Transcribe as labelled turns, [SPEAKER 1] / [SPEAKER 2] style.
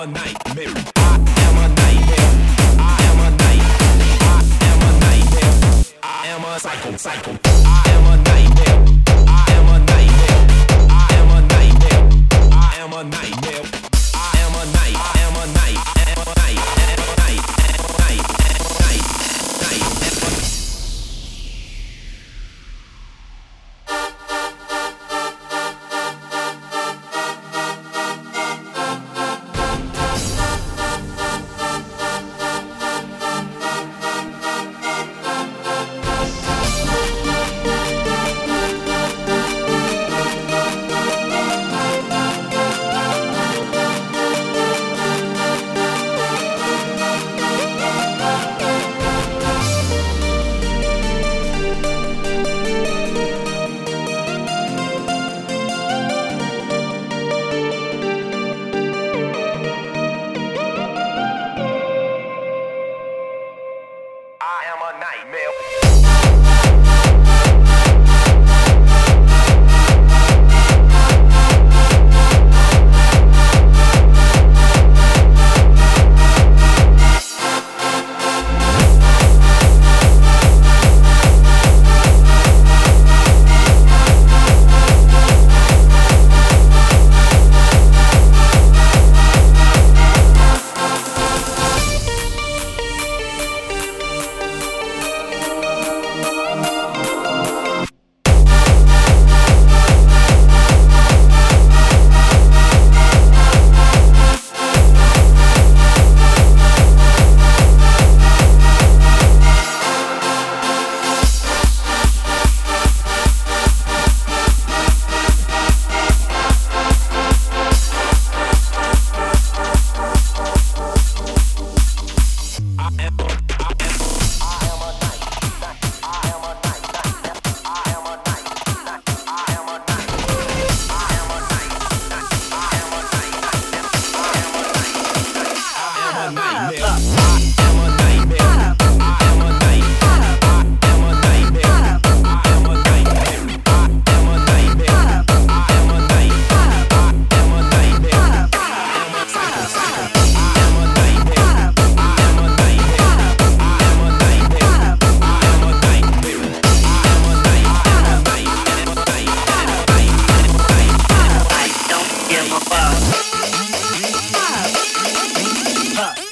[SPEAKER 1] a nightmare. I am a nightmare. I am a nightmare. I am a nightmare. I am a psycho, psycho. I am a nightmare. I am a nightmare. I am a nightmare. I am a nightmare.